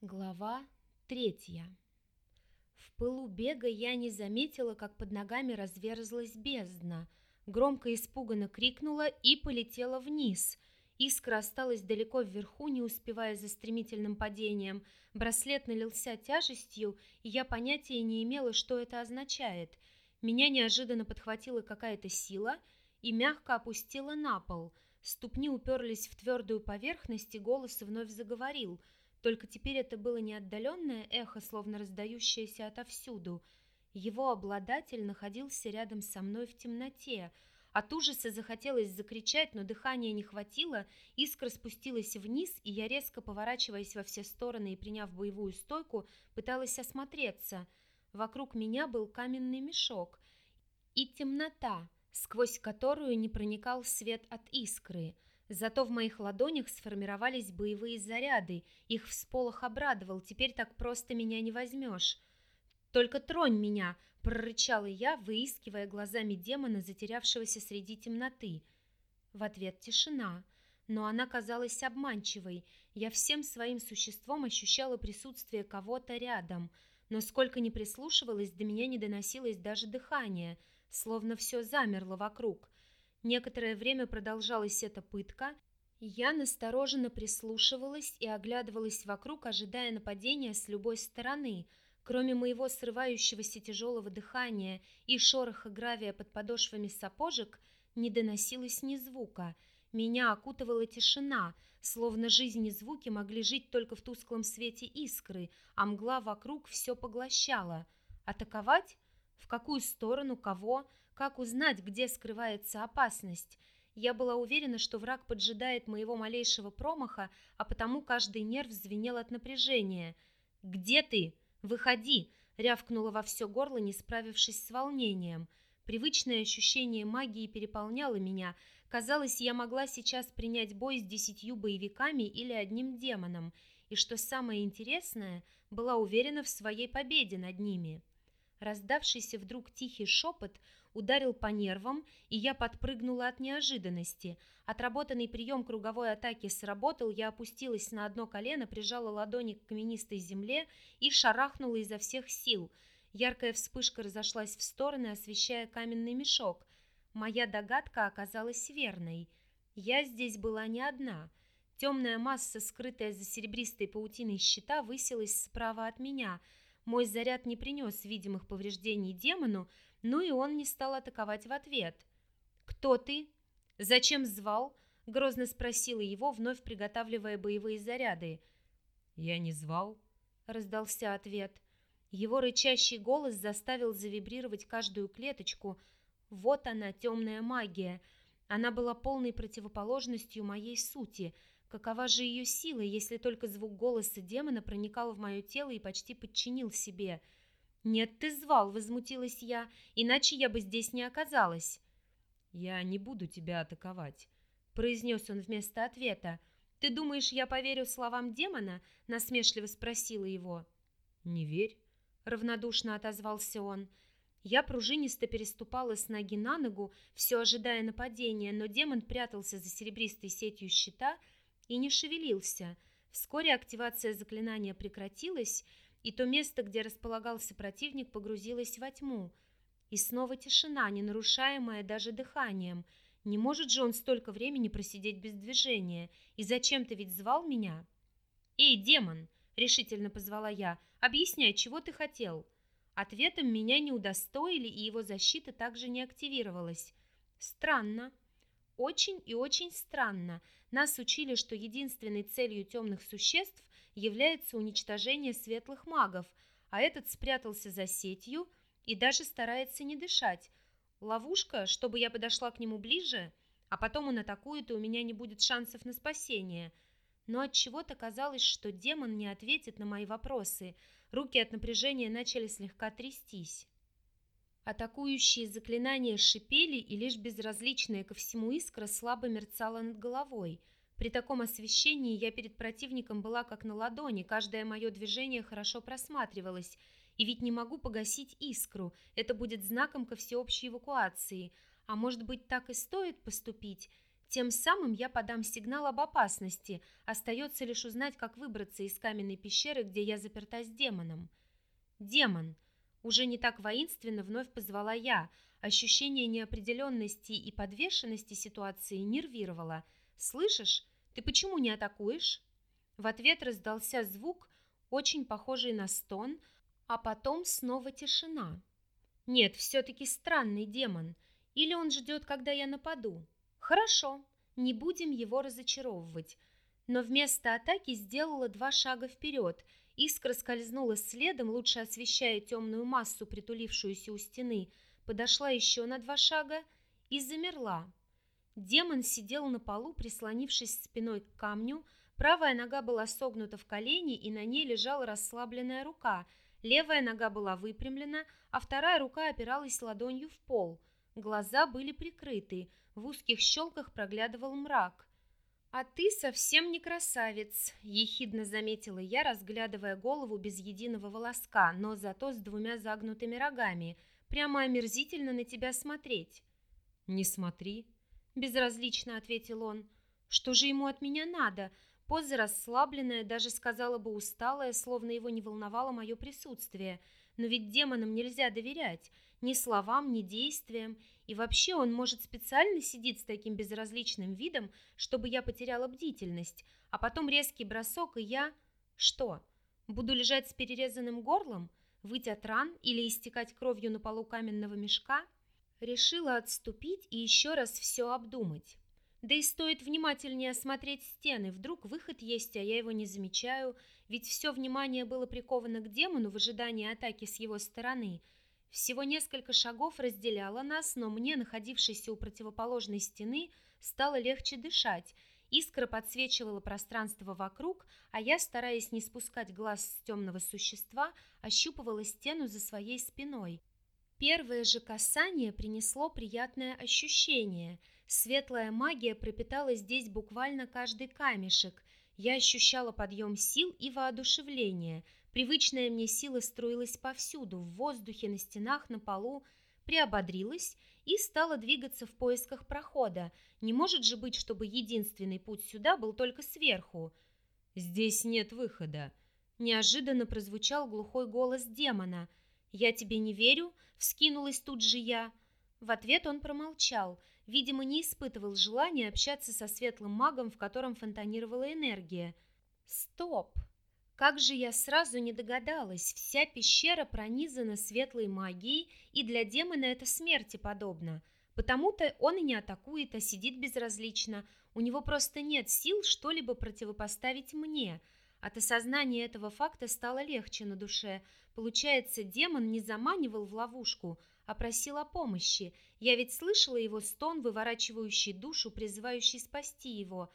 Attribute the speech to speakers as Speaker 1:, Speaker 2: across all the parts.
Speaker 1: Глава третья. В пылу бега я не заметила, как под ногами разверзлась бездна. Громко испуганно крикнула и полетела вниз. Искра осталась далеко вверху, не успевая за стремительным падением. Браслет налился тяжестью, и я понятия не имела, что это означает. Меня неожиданно подхватила какая-то сила и мягко опустила на пол. Ступни уперлись в твердую поверхность, и голос вновь заговорил — только теперь это было не отдаленное эхо, словно раздающееся отовсюду. Его обладатель находился рядом со мной в темноте. От ужаса захотелось закричать, но дыхания не хватило, искра спустилась вниз, и я, резко поворачиваясь во все стороны и приняв боевую стойку, пыталась осмотреться. Вокруг меня был каменный мешок и темнота, сквозь которую не проникал свет от искры — Зато в моих ладонях сформировались боевые заряды. Их всполох обрадовал. Теперь так просто меня не возьмешь. «Только тронь меня!» — прорычала я, выискивая глазами демона, затерявшегося среди темноты. В ответ тишина, но она казалась обманчивой. Я всем своим существом ощущала присутствие кого-то рядом, но сколько ни прислушивалась, до меня не доносилось даже дыхание, словно все замерло вокруг — Некоторое время продолжалась эта пытка. Я настороженно прислушивалась и оглядывалась вокруг, ожидая нападения с любой стороны. Кроме моего срывающегося тяжелого дыхания и шороха гравия под подошвами сапожек, не доносилось ни звука. Меня окутывала тишина, словно жизнь и звуки могли жить только в тусклом свете искры, а мгла вокруг все поглощала. Атаковать? В какую сторону? Кого? Как узнать, где скрывается опасность? Я была уверена, что враг поджидает моего малейшего промаха, а потому каждый нерв звенел от напряжения. «Где ты? Выходи!» — рявкнула во все горло, не справившись с волнением. Привычное ощущение магии переполняло меня. Казалось, я могла сейчас принять бой с десятью боевиками или одним демоном, и, что самое интересное, была уверена в своей победе над ними. Раздавшийся вдруг тихий шепот ударил по нервам, и я подпрыгнула от неожиданности. Отработанный прием круговой атаки сработал, я опустилась на одно колено, прижала ладони к каменистой земле и шарахнула изо всех сил. Яркая вспышка разошлась в стороны, освещая каменный мешок. Моя догадка оказалась верной. Я здесь была не одна. Темная масса, скрытая за серебристой паутиной щита, высилась справа от меня — мой заряд не принес видимых повреждений демону, но и он не стал атаковать в ответ. «Кто ты? Зачем звал?» — грозно спросила его, вновь приготавливая боевые заряды.
Speaker 2: «Я не звал», —
Speaker 1: раздался ответ. Его рычащий голос заставил завибрировать каждую клеточку. Вот она, темная магия. Она была полной противоположностью моей сути — Какова же ее сила, если только звук голоса демона проникал в мое тело и почти подчинил себе? «Нет, ты звал», — возмутилась я, — «иначе я бы здесь не оказалась».
Speaker 2: «Я не буду тебя атаковать», —
Speaker 1: произнес он вместо ответа. «Ты думаешь, я поверю словам демона?» — насмешливо спросила его.
Speaker 2: «Не верь», —
Speaker 1: равнодушно отозвался он. Я пружинисто переступала с ноги на ногу, все ожидая нападения, но демон прятался за серебристой сетью щита — и не шевелился. Вскоре активация заклинания прекратилась, и то место, где располагался противник, погрузилось во тьму. И снова тишина, не нарушаемая даже дыханием. Не может же он столько времени просидеть без движения. И зачем ты ведь звал меня? «Эй, демон!» — решительно позвала я. «Объясняй, чего ты хотел?» Ответом меня не удостоили, и его защита также не активировалась. Странно. Очень и очень странно. Нас учили, что единственной целью темных существ является уничтожение светлых магов, а этот спрятался за сетью и даже старается не дышать. Ловушка, чтобы я подошла к нему ближе, а потом он атакует, и у меня не будет шансов на спасение. Но от чего-то казалось, что демон не ответит на мои вопросы. Руки от напряжения начали слегка трястись. Атакующие заклинания шипели, и лишь безразличная ко всему искра слабо мерцала над головой. При таком освещении я перед противником была как на ладони, каждое мое движение хорошо просматривалось. И ведь не могу погасить искру, это будет знаком ко всеобщей эвакуации. А может быть, так и стоит поступить? Тем самым я подам сигнал об опасности. Остается лишь узнать, как выбраться из каменной пещеры, где я заперта с демоном. Демон. Уже не так воинственно вновь позвала я. Ощущение неопределенности и подвешенности ситуации нервировало. «Слышишь? Ты почему не атакуешь?» В ответ раздался звук, очень похожий на стон, а потом снова тишина. Нет, все-таки странный демон. Или он ждет, когда я нападу. Хорошо, не будем его разочаровывать. Но вместо атаки сделала два шага вперед. Искра скользнула следом, лучше освещая темную массу, притулившуюся у стены. Подошла еще на два шага и замерла. Демон сидел на полу, прислонившись спиной к камню. Правая нога была согнута в колени, и на ней лежала расслабленная рука – Левая нога была выпрямлена, а вторая рука опиралась ладонью в пол. Глаза были прикрыты, в узких щелках проглядывал мрак. «А ты совсем не красавец», — ехидно заметила я, разглядывая голову без единого волоска, но зато с двумя загнутыми рогами. «Прямо омерзительно на тебя смотреть».
Speaker 2: «Не смотри», —
Speaker 1: безразлично ответил он. «Что же ему от меня надо? Поза расслабленная, даже сказала бы усталая, словно его не волновало мое присутствие. Но ведь демонам нельзя доверять ни словам, ни действиям. И вообще он, может, специально сидит с таким безразличным видом, чтобы я потеряла бдительность. А потом резкий бросок, и я... Что? Буду лежать с перерезанным горлом? Выть от ран или истекать кровью на полу каменного мешка? Решила отступить и еще раз все обдумать. Да и стоит внимательнее осмотреть стены, вдруг выход есть, а я его не замечаю, ведь все внимание было приковано к демону в ожидании атаки с его стороны. Всего несколько шагов разделяло нас, но мне, находившейся у противоположной стены, стало легче дышать. Искра подсвечивала пространство вокруг, а я, стараясь не спускать глаз с темного существа, ощупывала стену за своей спиной. Первое же касание принесло приятное ощущение – Светлая магия пропитала здесь буквально каждый камешек. Я ощущала подъем сил и воодушевление. Привычная мне сила струилась повсюду, в воздухе, на стенах, на полу, приободрилась и стала двигаться в поисках прохода. Не может же быть, чтобы единственный путь сюда был только сверху.
Speaker 2: «Здесь нет выхода», —
Speaker 1: неожиданно прозвучал глухой голос демона. «Я тебе не верю», — вскинулась тут же я. В ответ он промолчал — Видимо, не испытывал желания общаться со светлым магом, в котором фонтанировала энергия. Стоп! Как же я сразу не догадалась, вся пещера пронизана светлой магией, и для демона это смерти подобно. Потому-то он и не атакует, а сидит безразлично. У него просто нет сил что-либо противопоставить мне. От осознания этого факта стало легче на душе. Получается, демон не заманивал в ловушку, а просил о помощи. Я ведь слышала его стон, выворачивающий душу, призывающий спасти его.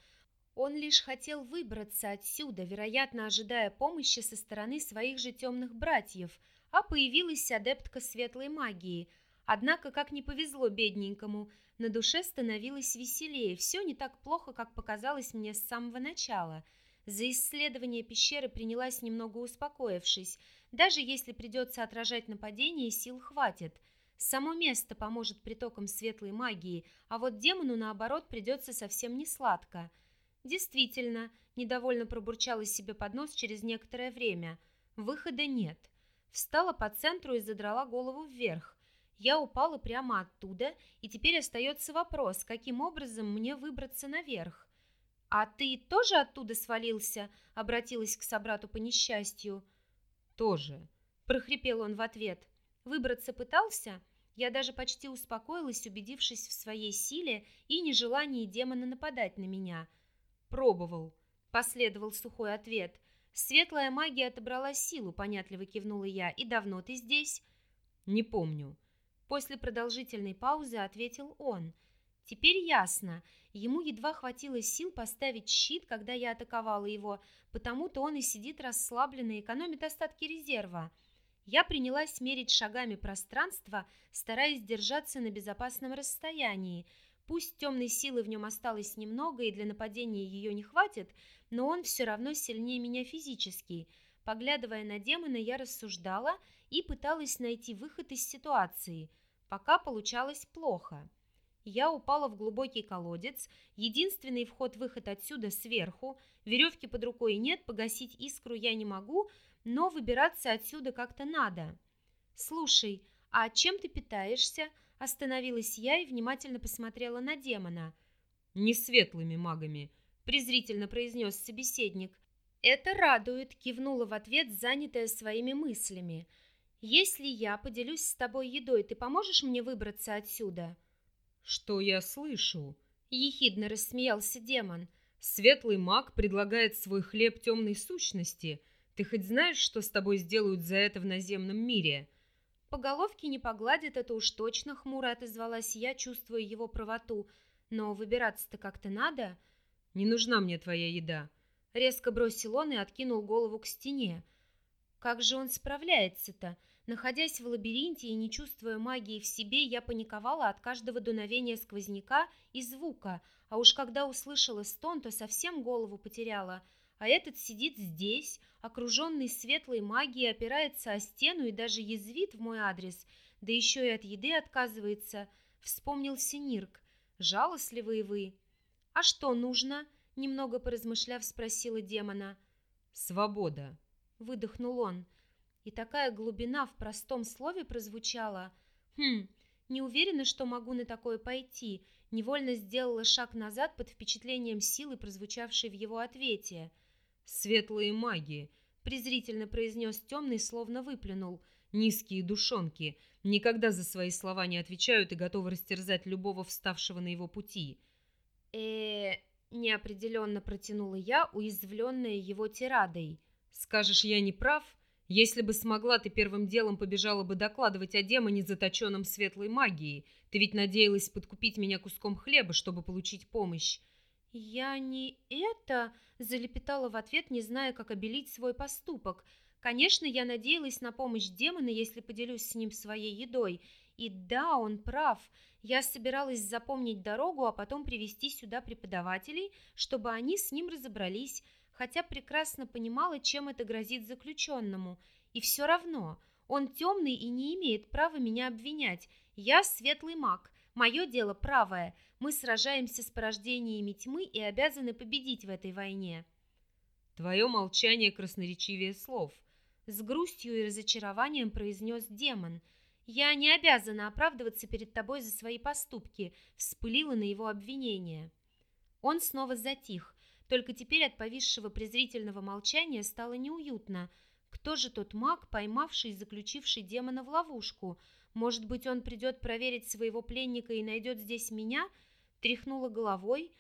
Speaker 1: Он лишь хотел выбраться отсюда, вероятно, ожидая помощи со стороны своих же темных братьев, а появилась адептка светлой магии. Однако, как не повезло бедненькому, на душе становилось веселее. Все не так плохо, как показалось мне с самого начала. За исследование пещеры принялась немного успокоившись. Даже если придется отражать нападение, сил хватит – Само место поможет притокам светлой магии, а вот демону, наоборот, придется совсем не сладко. Действительно, недовольно пробурчала себе под нос через некоторое время. Выхода нет. Встала по центру и задрала голову вверх. Я упала прямо оттуда, и теперь остается вопрос, каким образом мне выбраться наверх. «А ты тоже оттуда свалился?» — обратилась к собрату по несчастью.
Speaker 2: «Тоже», —
Speaker 1: прохрипел он в ответ. «Выбраться пытался?» Я даже почти успокоилась, убедившись в своей силе и нежелании демона нападать на меня.
Speaker 2: «Пробовал», —
Speaker 1: последовал сухой ответ. «Светлая магия отобрала силу», — понятливо кивнула я. «И давно ты здесь?»
Speaker 2: «Не помню».
Speaker 1: После продолжительной паузы ответил он. «Теперь ясно. Ему едва хватило сил поставить щит, когда я атаковала его, потому-то он и сидит расслабленно, экономит остатки резерва». Я принялась мерить шагами пространство, стараясь держаться на безопасном расстоянии. Пусть темной силы в нем осталось немного и для нападения ее не хватит, но он все равно сильнее меня физически. Поглядывая на демона, я рассуждала и пыталась найти выход из ситуации. Пока получалось плохо. Я упала в глубокий колодец, единственный вход-выход отсюда сверху, веревки под рукой нет, погасить искру я не могу, но выбираться отсюда как-то надо. Слушай, а чем ты питаешься? Остановилась я и внимательно посмотрела на демона.
Speaker 2: Не светлыми магами, презрительно произнес собеседник.
Speaker 1: Это радует, кивнула в ответ, занятая своими мыслями. Если я поделюсь с тобой едой, ты поможешь мне выбраться отсюда?
Speaker 2: Что я слышу?
Speaker 1: Ехидно рассмеялся демон.
Speaker 2: Светлый маг предлагает свой хлеб темной сущности. Ты хоть знаешь, что с тобой сделают за это в наземном мире?
Speaker 1: По головке не погладит, это уж точно, хмуро отозвалась я, чувствуя его правоту. Но выбираться-то как-то надо.
Speaker 2: Не нужна мне твоя еда.
Speaker 1: Резко бросил он и откинул голову к стене. Как же он справляется-то? Находясь в лабиринте и не чувствуя магии в себе, я паниковала от каждого дуновения сквозняка и звука, а уж когда услышала стон, то совсем голову потеряла. А этот сидит здесь, окруженный светлой магией, опирается о стену и даже язвит в мой адрес, да еще и от еды отказывается. Вспомнил Синирк. Жалостливые вы. А что нужно? Немного поразмышляв, спросила демона.
Speaker 2: Свобода.
Speaker 1: Выдохнул он. И такая глубина в простом слове прозвучала. Хм, не уверена, что могу на такое пойти. Невольно сделала шаг назад под впечатлением силы, прозвучавшей в его ответе.
Speaker 2: «Светлые маги», — презрительно произнес темный, словно выплюнул. «Низкие душонки. Никогда за свои слова не отвечают и готовы растерзать любого вставшего на его пути».
Speaker 1: э неопределенно протянула я, уязвленная его тирадой.
Speaker 2: «Скажешь, я не прав?» Если бы смогла, ты первым делом побежала бы докладывать о демоне, заточенном светлой магией. Ты ведь надеялась подкупить меня куском хлеба, чтобы получить помощь.
Speaker 1: Я не это, залепетала в ответ, не зная, как обелить свой поступок. Конечно, я надеялась на помощь демона, если поделюсь с ним своей едой. И да, он прав. Я собиралась запомнить дорогу, а потом привести сюда преподавателей, чтобы они с ним разобрались хотя прекрасно понимала, чем это грозит заключенному. И все равно, он темный и не имеет права меня обвинять. Я светлый маг, мое дело правое. Мы сражаемся с порождениями тьмы и обязаны победить в этой войне.
Speaker 2: Твое молчание красноречивее слов.
Speaker 1: С грустью и разочарованием произнес демон. Я не обязана оправдываться перед тобой за свои поступки, вспылила на его обвинение. Он снова затих, только теперь от повисшего презрительного молчания стало неуютно. Кто же тот маг, поймавший и заключивший демона в ловушку? Может быть, он придет проверить своего пленника и найдет здесь меня? Тряхнула головой.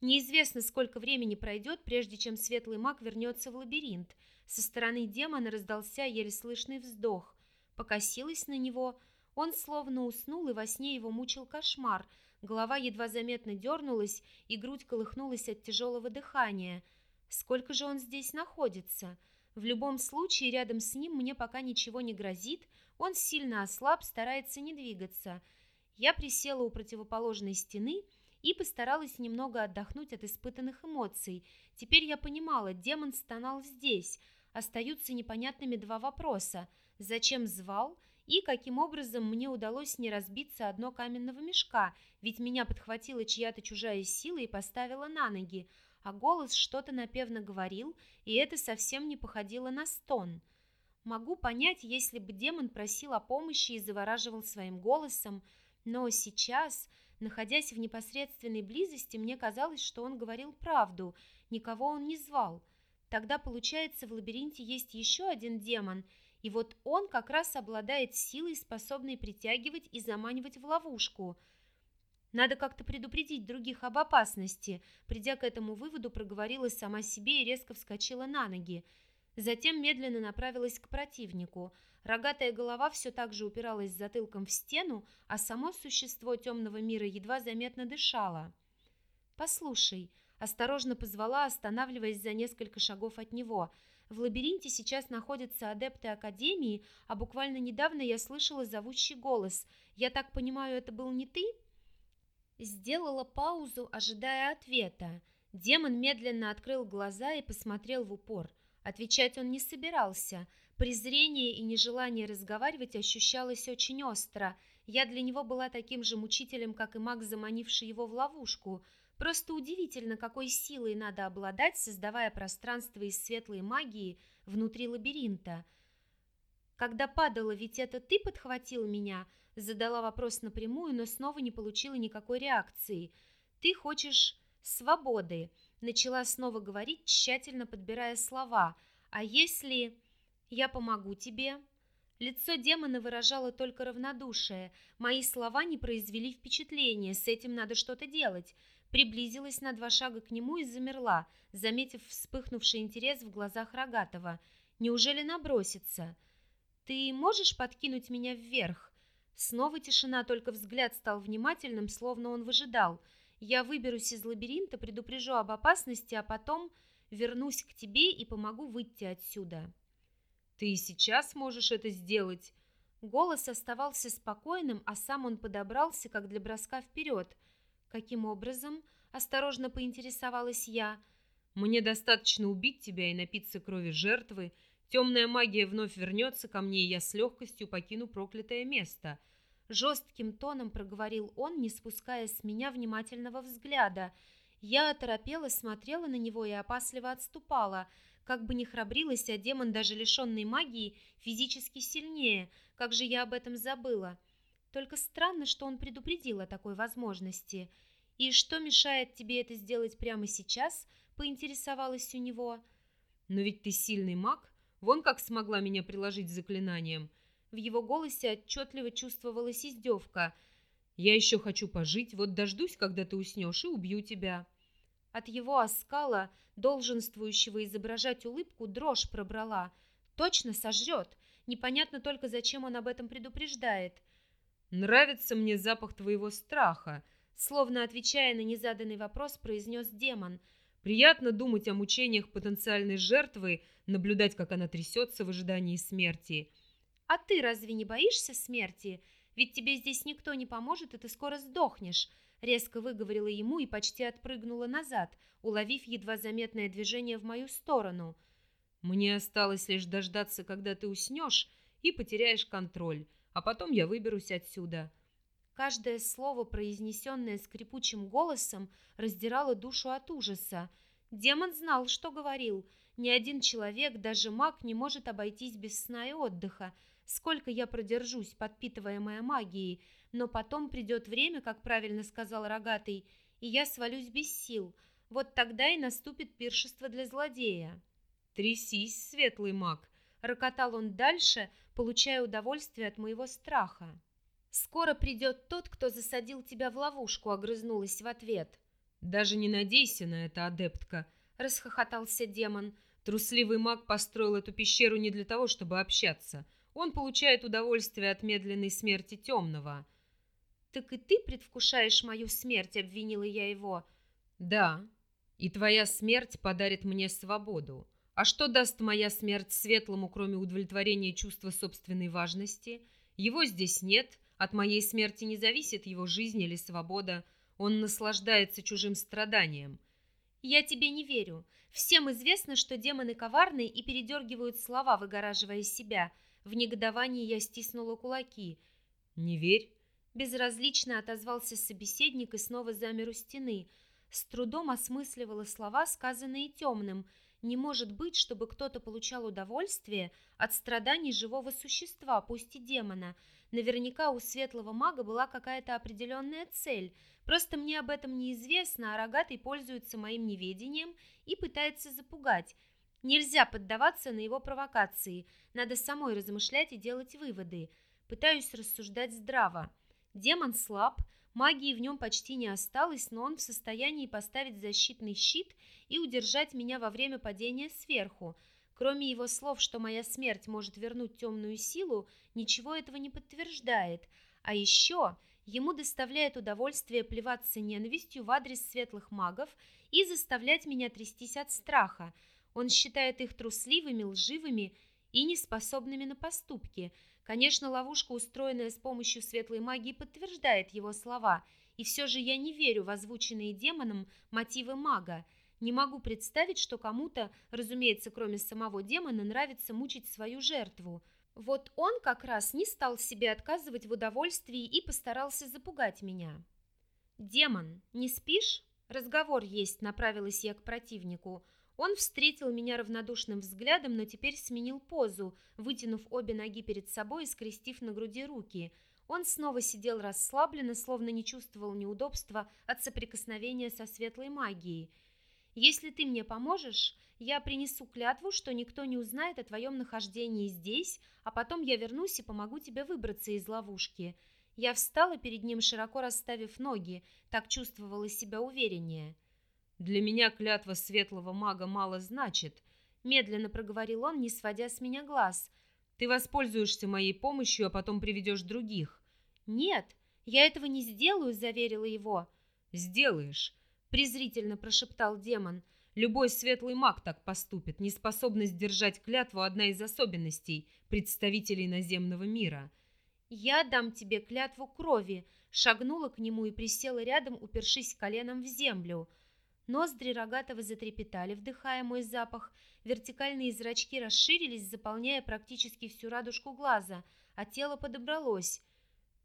Speaker 1: Неизвестно, сколько времени пройдет, прежде чем светлый маг вернется в лабиринт. Со стороны демона раздался еле слышный вздох. Покосилась на него. Он словно уснул, и во сне его мучил кошмар – Голова едва заметно дернулась, и грудь колыхнулась от тяжелого дыхания. Сколько же он здесь находится? В любом случае, рядом с ним мне пока ничего не грозит, он сильно ослаб, старается не двигаться. Я присела у противоположной стены и постаралась немного отдохнуть от испытанных эмоций. Теперь я понимала, демон стонал здесь. Остаются непонятными два вопроса. Зачем звал – и каким образом мне удалось не разбиться одно каменного мешка, ведь меня подхватила чья-то чужая сила и поставила на ноги, а голос что-то напевно говорил, и это совсем не походило на стон. Могу понять, если бы демон просил о помощи и завораживал своим голосом, но сейчас, находясь в непосредственной близости, мне казалось, что он говорил правду, никого он не звал. Тогда, получается, в лабиринте есть еще один демон – и вот он как раз обладает силой, способной притягивать и заманивать в ловушку. Надо как-то предупредить других об опасности. Придя к этому выводу, проговорила сама себе и резко вскочила на ноги. Затем медленно направилась к противнику. Рогатая голова все так же упиралась затылком в стену, а само существо темного мира едва заметно дышало. «Послушай», – осторожно позвала, останавливаясь за несколько шагов от него – в лабиринте сейчас находятся адепты Академии, а буквально недавно я слышала зовущий голос. Я так понимаю, это был не ты?» Сделала паузу, ожидая ответа. Демон медленно открыл глаза и посмотрел в упор. Отвечать он не собирался. Презрение и нежелание разговаривать ощущалось очень остро. Я для него была таким же мучителем, как и маг, заманивший его в ловушку. Просто удивительно, какой силой надо обладать, создавая пространство из светлой магии внутри лабиринта. Когда падала, ведь это ты подхватил меня? Задала вопрос напрямую, но снова не получила никакой реакции. Ты хочешь свободы. Начала снова говорить, тщательно подбирая слова. А если я помогу тебе? Лицо демона выражало только равнодушие. Мои слова не произвели впечатления, с этим надо что-то делать. Приблизилась на два шага к нему и замерла, заметив вспыхнувший интерес в глазах Рогатова. Неужели набросится? «Ты можешь подкинуть меня вверх?» Снова тишина, только взгляд стал внимательным, словно он выжидал. «Я выберусь из лабиринта, предупрежу об опасности, а потом вернусь к тебе и помогу выйти отсюда».
Speaker 2: Ты сейчас можешь это сделать.
Speaker 1: Голос оставался спокойным, а сам он подобрался, как для броска вперед. Каким образом? Осторожно поинтересовалась я.
Speaker 2: Мне достаточно убить тебя и напиться крови жертвы. Темная магия вновь вернется ко мне, и я с легкостью покину проклятое место.
Speaker 1: Жестким тоном проговорил он, не спуская с меня внимательного взгляда. Я оторопела, смотрела на него и опасливо отступала – как бы ни храбрилась, а демон, даже лишенный магии, физически сильнее. Как же я об этом забыла. Только странно, что он предупредил о такой возможности. И что мешает тебе это сделать прямо сейчас? Поинтересовалась у него.
Speaker 2: Но ведь ты сильный маг. Вон как смогла меня приложить заклинанием.
Speaker 1: В его голосе отчетливо чувствовалась издевка.
Speaker 2: Я еще хочу пожить, вот дождусь, когда ты уснешь, и убью тебя.
Speaker 1: От его оскала, долженствующего изображать улыбку, дрожь пробрала. Точно сожрет. Непонятно только, зачем он об этом предупреждает.
Speaker 2: «Нравится мне запах твоего страха»,
Speaker 1: словно отвечая на незаданный вопрос, произнес демон.
Speaker 2: «Приятно думать о мучениях потенциальной жертвы, наблюдать, как она трясется в ожидании смерти».
Speaker 1: «А ты разве не боишься смерти? Ведь тебе здесь никто не поможет, и ты скоро сдохнешь», резко выговорила ему и почти отпрыгнула назад, уловив едва заметное движение в мою сторону.
Speaker 2: «Мне осталось лишь дождаться, когда ты уснешь и потеряешь контроль, а потом я выберусь отсюда».
Speaker 1: Каждое слово, произнесенное скрипучим голосом, раздирало душу от ужаса. Демон знал, что говорил. Ни один человек, даже маг, не может обойтись без сна и отдыха. Сколько я продержусь, подпитываемая магией, но потом придет время, как правильно сказал Рогатый, и я свалюсь без сил. Вот тогда и наступит пиршество для злодея.
Speaker 2: «Трясись, светлый маг!»
Speaker 1: — рокотал он дальше, получая удовольствие от моего страха. «Скоро придет тот, кто засадил тебя в ловушку», — огрызнулась в ответ.
Speaker 2: «Даже не надейся на это, адептка», — расхохотался демон. «Трусливый маг построил эту пещеру не для того, чтобы общаться. Он получает удовольствие от медленной смерти темного.
Speaker 1: «Так и ты предвкушаешь мою смерть», — обвинила я его.
Speaker 2: «Да, и твоя смерть подарит мне свободу. А что даст моя смерть светлому, кроме удовлетворения чувства собственной важности? Его здесь нет, от моей смерти не зависит его жизнь или свобода. Он наслаждается чужим страданием».
Speaker 1: «Я тебе не верю. Всем известно, что демоны коварны и передергивают слова, выгораживая себя. В негодовании я стиснула кулаки.
Speaker 2: «Не верь.
Speaker 1: Безразлично отозвался собеседник и снова замер у стены. С трудом осмысливала слова, сказанные темным. Не может быть, чтобы кто-то получал удовольствие от страданий живого существа, пусть и демона. Наверняка у светлого мага была какая-то определенная цель. Просто мне об этом неизвестно, а рогатый пользуется моим неведением и пытается запугать. Нельзя поддаваться на его провокации. Надо самой размышлять и делать выводы. Пытаюсь рассуждать здраво. Демон слаб, магии в нем почти не осталось, но он в состоянии поставить защитный щит и удержать меня во время падения сверху. Кроме его слов, что моя смерть может вернуть темную силу, ничего этого не подтверждает. А еще ему доставляет удовольствие плеваться ненавистью в адрес светлых магов и заставлять меня трястись от страха. Он считает их трусливыми, лживыми и неспособными на поступки – Конечно, ловушка, устроенная с помощью светлой магии, подтверждает его слова, и все же я не верю в озвученные демоном мотивы мага. Не могу представить, что кому-то, разумеется, кроме самого демона, нравится мучить свою жертву. Вот он как раз не стал себе отказывать в удовольствии и постарался запугать меня. «Демон, не спишь? Разговор есть», — направилась я к противнику. Он встретил меня равнодушным взглядом, но теперь сменил позу, вытянув обе ноги перед собой и скрестив на груди руки. Он снова сидел расслабленно, словно не чувствовал неудобства от соприкосновения со светлой магией. «Если ты мне поможешь, я принесу клятву, что никто не узнает о твоем нахождении здесь, а потом я вернусь и помогу тебе выбраться из ловушки. Я встала перед ним, широко расставив ноги, так чувствовала себя увереннее.
Speaker 2: «Для меня клятва светлого мага мало значит», — медленно проговорил он, не сводя с меня глаз. «Ты воспользуешься моей помощью, а потом приведешь других».
Speaker 1: «Нет, я этого не сделаю», — заверила его.
Speaker 2: «Сделаешь», — презрительно прошептал демон. Любой светлый маг так поступит. Неспособность держать клятву – одна из особенностей представителей наземного мира.
Speaker 1: «Я дам тебе клятву крови», шагнула к нему и присела рядом, упершись коленом в землю. Ноздри Рогатого затрепетали, вдыхая мой запах. Вертикальные зрачки расширились, заполняя практически всю радужку глаза, а тело подобралось.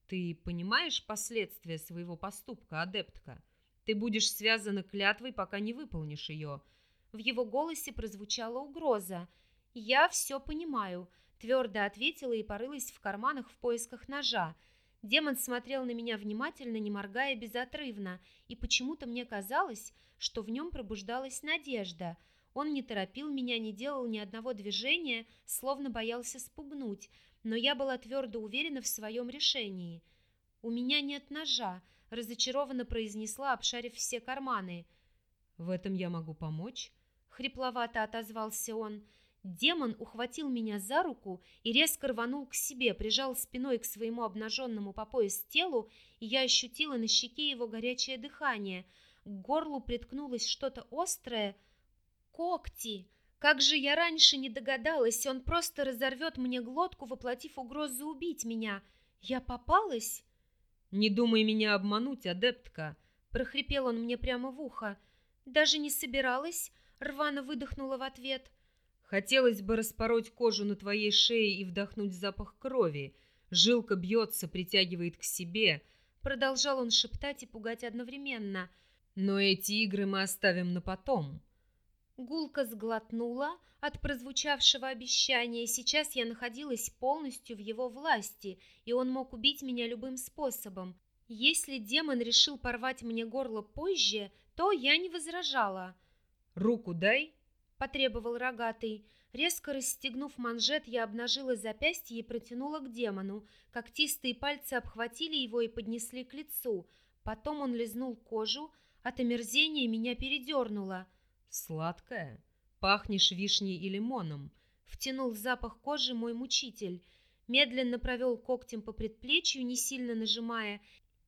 Speaker 2: «Ты понимаешь последствия своего поступка, адептка?» Ты будешь связана клятвой, пока не выполнишь ее».
Speaker 1: В его голосе прозвучала угроза. «Я все понимаю», — твердо ответила и порылась в карманах в поисках ножа. Демон смотрел на меня внимательно, не моргая безотрывно, и почему-то мне казалось, что в нем пробуждалась надежда. Он не торопил меня, не делал ни одного движения, словно боялся спугнуть, но я была твердо уверена в своем решении. «У меня нет ножа», разочарованно произнесла, обшарив все карманы.
Speaker 2: «В этом я могу помочь?»
Speaker 1: — хрипловато отозвался он. Демон ухватил меня за руку и резко рванул к себе, прижал спиной к своему обнаженному по пояс телу, и я ощутила на щеке его горячее дыхание. К горлу приткнулось что-то острое. Когти! Как же я раньше не догадалась, он просто разорвет мне глотку, воплотив угрозу убить меня. Я попалась?
Speaker 2: «Не думай меня обмануть, адептка!»
Speaker 1: Прохрипел он мне прямо в ухо. «Даже не собиралась?» Рвано выдохнула в ответ.
Speaker 2: «Хотелось бы распороть кожу на твоей шее и вдохнуть запах крови. Жилка бьется, притягивает к себе».
Speaker 1: Продолжал он шептать и пугать одновременно.
Speaker 2: «Но эти игры мы оставим на потом».
Speaker 1: Гулка сглотнула от прозвучавшего обещания. Сейчас я находилась полностью в его власти, и он мог убить меня любым способом. Если демон решил порвать мне горло позже, то я не возражала.
Speaker 2: «Руку дай!»
Speaker 1: – потребовал рогатый. Резко расстегнув манжет, я обнажила запястье и протянула к демону. Когтистые пальцы обхватили его и поднесли к лицу. Потом он лизнул кожу. От омерзения меня передернуло –
Speaker 2: «Сладкая? Пахнешь вишней и лимоном», —
Speaker 1: втянул запах кожи мой мучитель. Медленно провел когтем по предплечью, не сильно нажимая,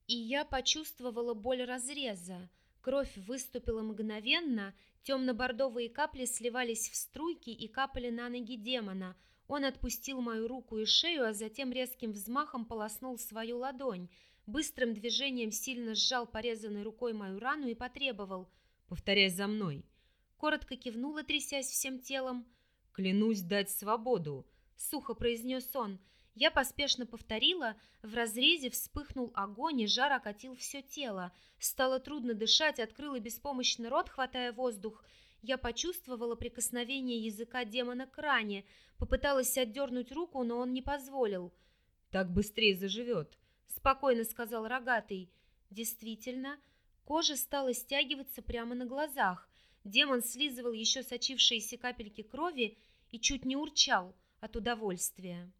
Speaker 1: и я почувствовала боль разреза. Кровь выступила мгновенно, темно-бордовые капли сливались в струйки и капали на ноги демона. Он отпустил мою руку и шею, а затем резким взмахом полоснул свою ладонь. Быстрым движением сильно сжал порезанной рукой мою рану и потребовал
Speaker 2: «Повторяй за мной».
Speaker 1: Коротко кивнула, трясясь всем телом.
Speaker 2: «Клянусь дать свободу», —
Speaker 1: сухо произнес он. Я поспешно повторила, в разрезе вспыхнул огонь, и жар окатил все тело. Стало трудно дышать, открыла беспомощно рот, хватая воздух. Я почувствовала прикосновение языка демона к ране, попыталась отдернуть руку, но он не позволил.
Speaker 2: «Так быстрее заживет», —
Speaker 1: спокойно сказал рогатый. Действительно, кожа стала стягиваться прямо на глазах. Демон слизывал еще сочившиеся капельки крови и чуть не урчал от удовольствия.